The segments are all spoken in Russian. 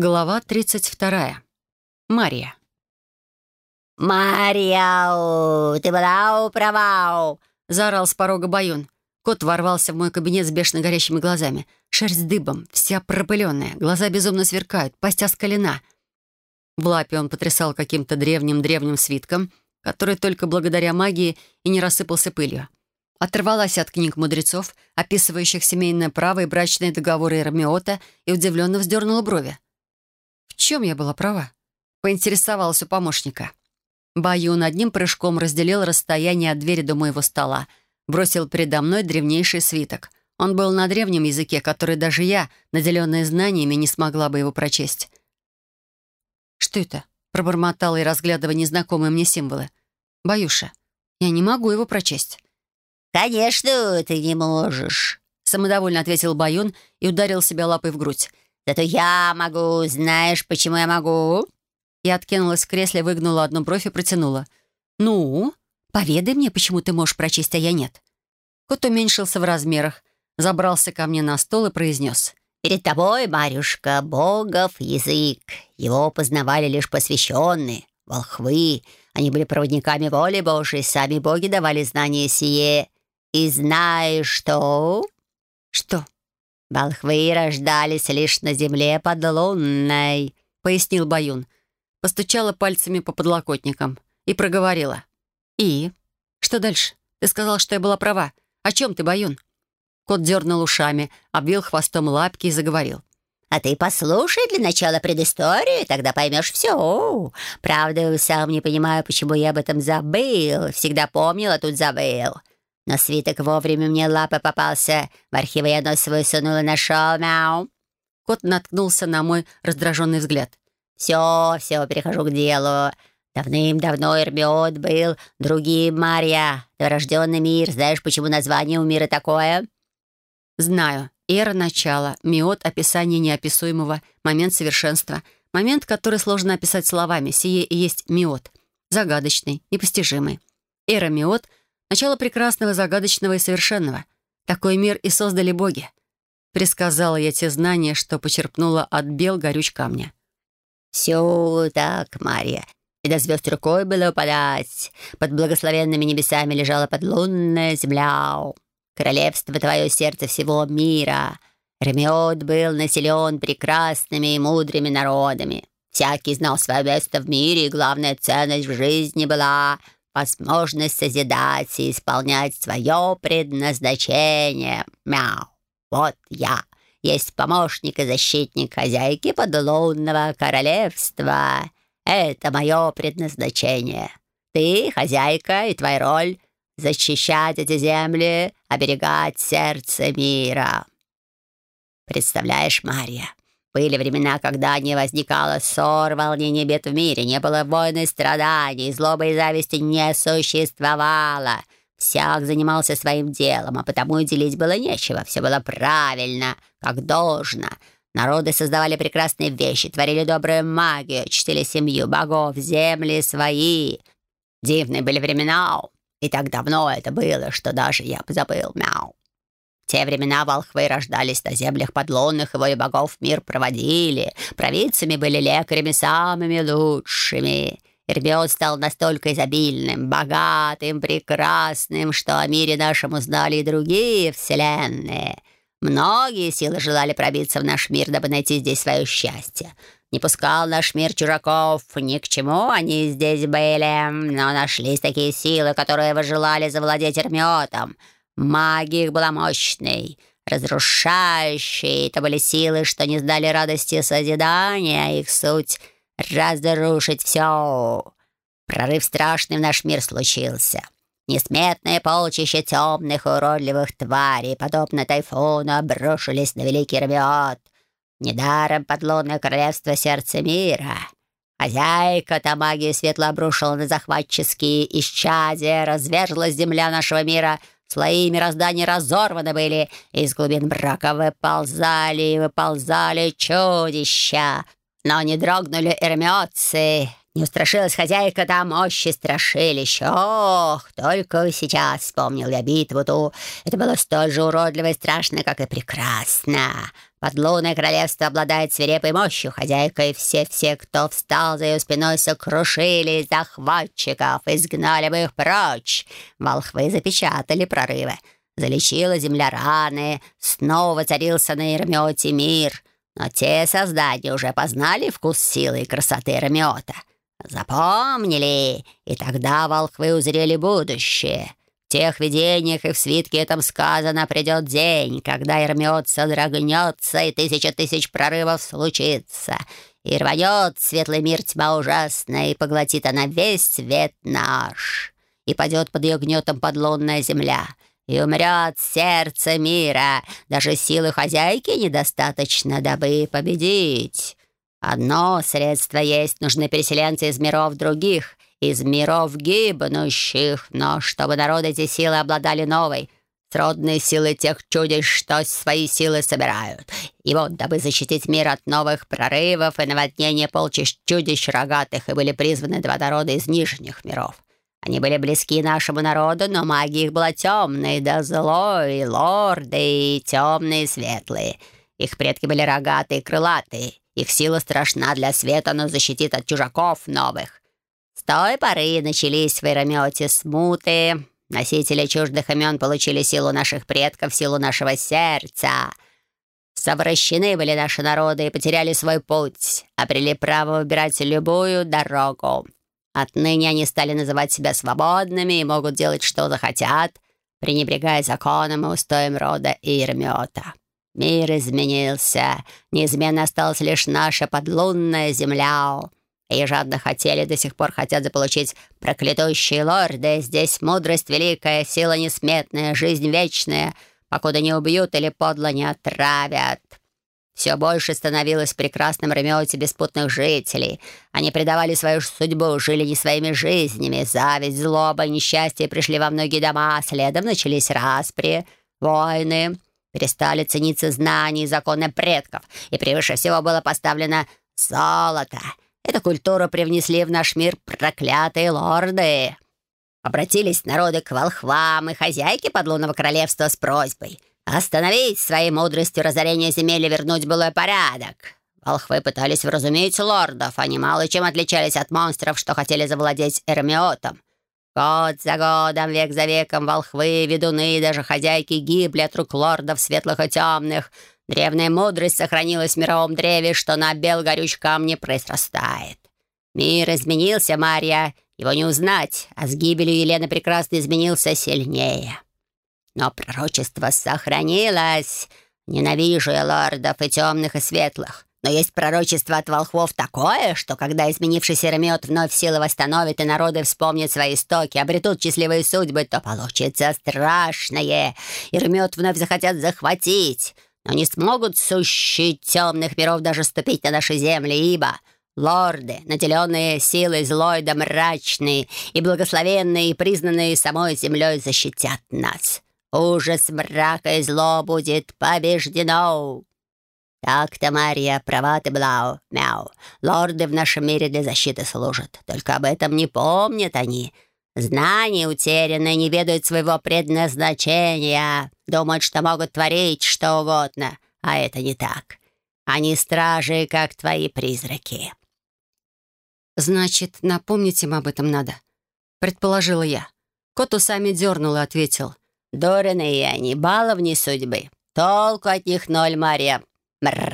Глава 32. Мария. «Мария, ты была права!» — заорал с порога Баюн. Кот ворвался в мой кабинет с бешено горящими глазами. Шерсть дыбом, вся пропыленная, глаза безумно сверкают, пасть оскалена. В лапе он потрясал каким-то древним-древним свитком, который только благодаря магии и не рассыпался пылью. Оторвалась от книг мудрецов, описывающих семейное право и брачные договоры Эрмиота, и удивленно вздернула брови. В чем я была права? Поинтересовалась у помощника. Баюн одним прыжком разделил расстояние от двери до моего стола, бросил передо мной древнейший свиток. Он был на древнем языке, который даже я, наделенная знаниями, не смогла бы его прочесть. «Что это?» — пробормотала и разглядывая незнакомые мне символы. «Баюша, я не могу его прочесть». «Конечно, ты не можешь», — самодовольно ответил Баюн и ударил себя лапой в грудь. «Зато я могу. Знаешь, почему я могу?» Я откинулась в кресле, выгнула одну бровь и протянула. «Ну, поведай мне, почему ты можешь прочесть, а я нет». Кот уменьшился в размерах, забрался ко мне на стол и произнес. «Перед тобой, Марюшка, богов язык. Его познавали лишь посвященные, волхвы. Они были проводниками воли Божией, сами боги давали знания сие. И знаешь что?» «Что?» «Волхвы рождались лишь на земле подлунной», — пояснил Баюн. Постучала пальцами по подлокотникам и проговорила. «И? Что дальше? Ты сказал, что я была права. О чем ты, Баюн?» Кот дернул ушами, обвил хвостом лапки и заговорил. «А ты послушай для начала предысторию, тогда поймешь все. Правда, сам не понимаю, почему я об этом забыл. Всегда помнил, а тут забыл. Но свиток вовремя мне лапы попался. В архивы я нос свой сунул и нашел. Мяу. Кот наткнулся на мой раздраженный взгляд. «Все, все, перехожу к делу. Давным-давно Эрмиот был другим Марья. Рожденный мир. Знаешь, почему название у мира такое?» «Знаю. Эра начала, миот — описание неописуемого, момент совершенства, момент, который сложно описать словами. Сие и есть миот. Загадочный, непостижимый. Эра миот — Начало прекрасного, загадочного и совершенного. Такой мир и создали боги. Присказала я те знания, что почерпнула от бел горюч камня. «Все так, Мария. И до звезд рукой было подать. Под благословенными небесами лежала подлунная земля. Королевство твое сердце всего мира. Ремиот был населен прекрасными и мудрыми народами. Всякий знал свое место в мире, и главная ценность в жизни была — возможность созидать и исполнять свое предназначение. Мяу. Вот я. Есть помощник и защитник хозяйки подлунного королевства. Это мое предназначение. Ты, хозяйка, и твоя роль — защищать эти земли, оберегать сердце мира. Представляешь, Мария, были времена, когда не возникало ссор, волнений, бед в мире, не было войн и страданий, злобы и зависти не существовало. Всяк занимался своим делом, а потому и делить было нечего. Все было правильно, как должно. Народы создавали прекрасные вещи, творили добрую магию, чтили семью богов, земли свои. Дивные были времена, и так давно это было, что даже я позабыл, мяу те времена волхвы рождались на землях подлунных, его и богов мир проводили. Провидцами были лекарями самыми лучшими. Ирбион стал настолько изобильным, богатым, прекрасным, что о мире нашем узнали и другие вселенные. Многие силы желали пробиться в наш мир, дабы найти здесь свое счастье. Не пускал наш мир чужаков, ни к чему они здесь были, но нашлись такие силы, которые выжелали завладеть Эрмиотом — Магия их была мощной, разрушающей. Это были силы, что не сдали радости созидания, а их суть — разрушить все. Прорыв страшный в наш мир случился. Несметные полчища темных уродливых тварей, подобно тайфуну, обрушились на Великий Рвиот. Недаром подлунное королевство сердца мира. Хозяйка-то магию светло обрушила на захватческие исчадия, развержила земля нашего мира — Слои мироздания разорваны были, из глубин брака выползали и выползали чудища. Но не дрогнули эрмиотцы, Не устрашилась хозяйка до мощи страшилищ. Ох, только сейчас вспомнил я битву ту. Это было столь же уродливо и страшно, как и прекрасно. Подлунное королевство обладает свирепой мощью. Хозяйка и все-все, кто встал за ее спиной, сокрушили захватчиков, изгнали бы их прочь. Волхвы запечатали прорывы. Залечила земля раны, снова царился на Ермете мир. Но те создания уже познали вкус силы и красоты Ермета. Запомнили, и тогда волхвы узрели будущее. В тех видениях и в свитке этом сказано придет день, когда Ермет содрогнется, и тысяча тысяч прорывов случится. И рванет светлый мир тьма ужасная, и поглотит она весь свет наш. И падет под ее гнетом подлунная земля, и умрет сердце мира. Даже силы хозяйки недостаточно, дабы победить. Одно средство есть, нужны переселенцы из миров других, из миров гибнущих, но чтобы народы эти силы обладали новой, сродной силы тех чудищ, что свои силы собирают. И вот, дабы защитить мир от новых прорывов и наводнения полчищ чудищ рогатых, и были призваны два народа из нижних миров. Они были близки нашему народу, но магия их была темной, да злой, лорды, и темные, и светлые. Их предки были рогатые и крылатые, их сила страшна для света, но защитит от чужаков новых. С той поры начались в Иеромете смуты. Носители чуждых имен получили силу наших предков, силу нашего сердца. Совращены были наши народы и потеряли свой путь, обрели право выбирать любую дорогу. Отныне они стали называть себя свободными и могут делать, что захотят, пренебрегая законом и устоем рода Ирмета. Мир изменился. Неизменно осталась лишь наша подлунная земля. И жадно хотели, до сих пор хотят заполучить проклятущие лорды. Здесь мудрость великая, сила несметная, жизнь вечная, покуда не убьют или подло не отравят. Все больше становилось в прекрасном ремете беспутных жителей. Они предавали свою судьбу, жили не своими жизнями. Зависть, злоба, несчастье пришли во многие дома, следом начались распри, войны перестали цениться знания и законы предков, и превыше всего было поставлено золото. Эту культуру привнесли в наш мир проклятые лорды. Обратились народы к волхвам и хозяйке подлунного королевства с просьбой остановить своей мудростью разорение земель и вернуть былой порядок. Волхвы пытались вразумить лордов, они мало чем отличались от монстров, что хотели завладеть Эрмиотом. Год за годом, век за веком волхвы, ведуны и даже хозяйки гибли от рук лордов светлых и темных. Древняя мудрость сохранилась в мировом древе, что на бел горюч камне произрастает. Мир изменился, Марья, его не узнать, а с гибелью Елены Прекрасно изменился сильнее. Но пророчество сохранилось. Ненавижу я лордов и темных, и светлых. Но есть пророчество от волхвов такое, что когда изменившийся Ремет вновь силы восстановит и народы вспомнят свои истоки, обретут счастливые судьбы, то получится страшное. И Ремет вновь захотят захватить, но не смогут сущие темных миров даже ступить на наши земли, ибо лорды, наделенные силой злой да мрачные, и благословенные, и признанные самой землей, защитят нас. Ужас мрака и зло будет побеждено. «Так-то, Мария, права ты, Блау, мяу. Лорды в нашем мире для защиты служат. Только об этом не помнят они. Знания утерянные не ведают своего предназначения. Думают, что могут творить что угодно. А это не так. Они стражи, как твои призраки». «Значит, напомнить им об этом надо», — предположила я. Кот усами дернул и ответил. «Дурные они, баловни судьбы. Толку от них ноль, Мария.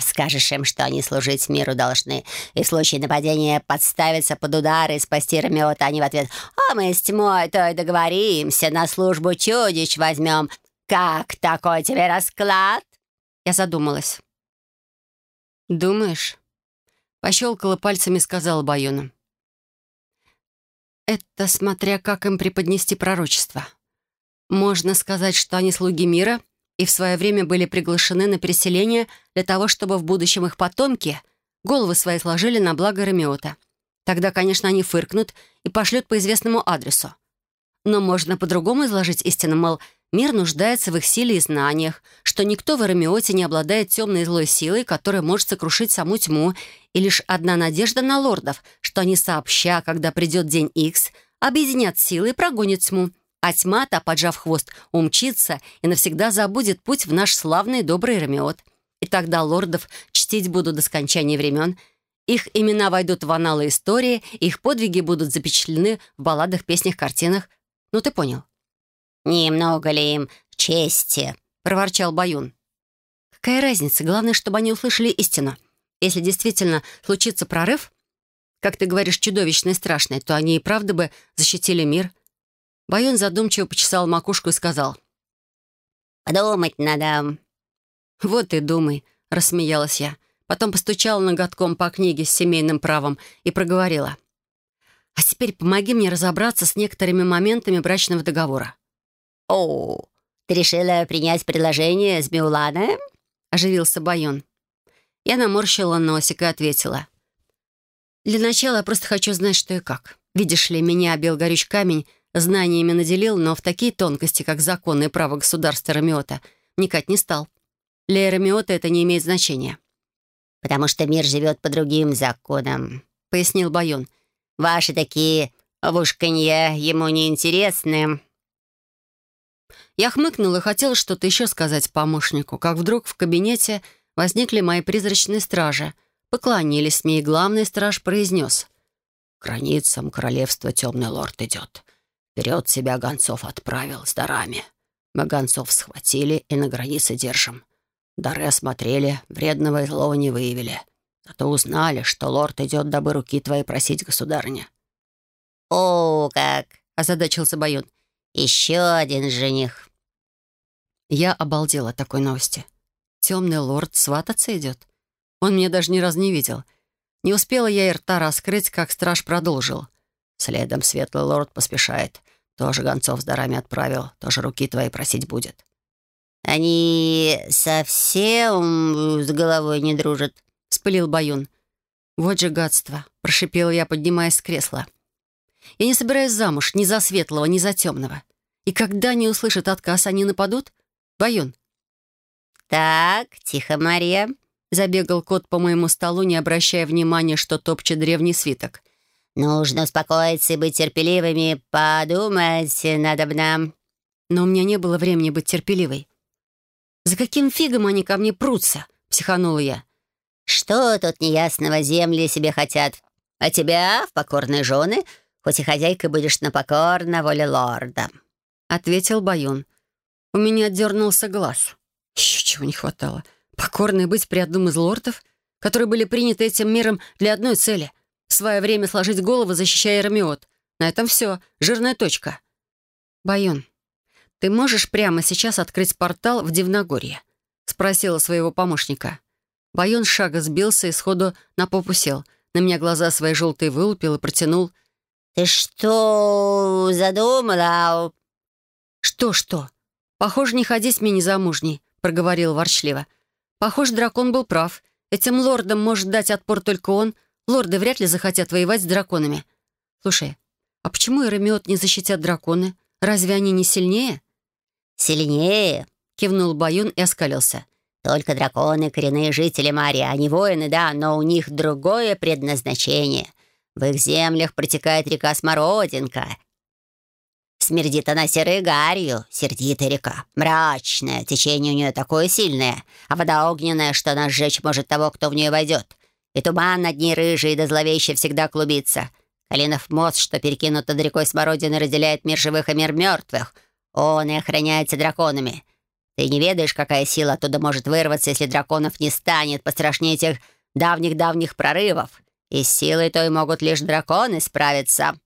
Скажешь им, что они служить миру должны, и в случае нападения подставиться под удар и спасти Ромеота, они в ответ «А мы с тьмой то и договоримся, на службу чудищ возьмем. Как такой тебе расклад?» Я задумалась. «Думаешь?» Пощелкала пальцами и сказала Баюну. «Это смотря как им преподнести пророчество. Можно сказать, что они слуги мира, и в свое время были приглашены на переселение для того, чтобы в будущем их потомки головы свои сложили на благо Ромеота. Тогда, конечно, они фыркнут и пошлют по известному адресу. Но можно по-другому изложить истину, мол, Мир нуждается в их силе и знаниях, что никто в Эрамиоте не обладает темной и злой силой, которая может сокрушить саму тьму, и лишь одна надежда на лордов, что они сообща, когда придет день Икс, объединят силы и прогонят тьму, а тьма, та, поджав хвост, умчится и навсегда забудет путь в наш славный добрый Эрамиот. И тогда лордов чтить будут до скончания времен, их имена войдут в аналы истории, их подвиги будут запечатлены в балладах, песнях, картинах. Ну, ты понял. «Немного ли им чести?» — проворчал Баюн. «Какая разница? Главное, чтобы они услышали истину. Если действительно случится прорыв, как ты говоришь, чудовищный и страшный, то они и правда бы защитили мир». Баюн задумчиво почесал макушку и сказал. «Подумать надо». «Вот и думай», — рассмеялась я. Потом постучала ноготком по книге с семейным правом и проговорила. «А теперь помоги мне разобраться с некоторыми моментами брачного договора. «О, ты решила принять предложение с Меулана?» — оживился Байон. Я наморщила носик и ответила. «Для начала я просто хочу знать, что и как. Видишь ли, меня Белгорюч Камень знаниями наделил, но в такие тонкости, как законы и право государства Ромеота, вникать не стал. Для Ромеота это не имеет значения». «Потому что мир живет по другим законам», — пояснил Байон. «Ваши такие вушканья ему не интересны». Я хмыкнула и хотела что-то еще сказать помощнику, как вдруг в кабинете возникли мои призрачные стражи. Поклонились мне, и главный страж произнес. «К границам королевства темный лорд идет. Вперед себя гонцов отправил с дарами. Мы гонцов схватили и на границе держим. Дары осмотрели, вредного и злого не выявили. Зато узнали, что лорд идет, дабы руки твои просить, государыня». «О, как!» — озадачился Байон. Еще один жених. Я обалдела от такой новости. Темный лорд свататься идет. Он меня даже ни разу не видел. Не успела я и рта раскрыть, как страж продолжил. Следом светлый лорд поспешает. Тоже гонцов с дарами отправил, тоже руки твои просить будет. «Они совсем с головой не дружат», — спылил Баюн. «Вот же гадство!» — прошипела я, поднимаясь с кресла. Я не собираюсь замуж ни за светлого, ни за темного. И когда они услышат отказ, они нападут? Баюн. «Так, тихо, Мария», — забегал кот по моему столу, не обращая внимания, что топчет древний свиток. «Нужно успокоиться и быть терпеливыми, подумать надо бы нам». Но у меня не было времени быть терпеливой. «За каким фигом они ко мне прутся?» — психанула я. «Что тут неясного земли себе хотят? А тебя в покорные жены хоть и хозяйкой будешь напокор на воле лорда», — ответил Баюн. У меня дернулся глаз. Еще чего не хватало. Покорной быть при одном из лордов, которые были приняты этим миром для одной цели — в свое время сложить голову, защищая Ромеот. На этом все. Жирная точка. Баюн, ты можешь прямо сейчас открыть портал в Дивногорье? Спросила своего помощника. Баюн шага сбился и сходу на попу сел. На меня глаза свои желтые вылупил и протянул — «Ты что задумала?» «Что-что? Похоже, не ходить мне незамужней», — проговорил ворчливо. «Похоже, дракон был прав. Этим лордам может дать отпор только он. Лорды вряд ли захотят воевать с драконами. Слушай, а почему Эромиот не защитят драконы? Разве они не сильнее?» «Сильнее», — кивнул Баюн и оскалился. «Только драконы — коренные жители Марии, они воины, да, но у них другое предназначение. В их землях протекает река Смородинка. Смердит она серой гарью, сердитая река, мрачная, течение у нее такое сильное, а вода огненная, что она сжечь может того, кто в нее войдет. И туман над ней рыжий да зловеще всегда клубится. Калинов мост, что перекинут над рекой Смородины, разделяет мир живых и мир мертвых. Он и охраняется драконами. Ты не ведаешь, какая сила оттуда может вырваться, если драконов не станет, пострашнее этих давних-давних прорывов. И с силой той могут лишь драконы справиться».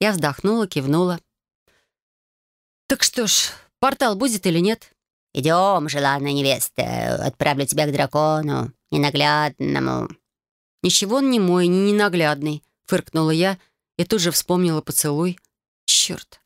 Я вздохнула, кивнула. «Так что ж, портал будет или нет?» «Идем, желанная невеста, отправлю тебя к дракону, ненаглядному». «Ничего он не мой, не ненаглядный», — фыркнула я и тут же вспомнила поцелуй. «Черт,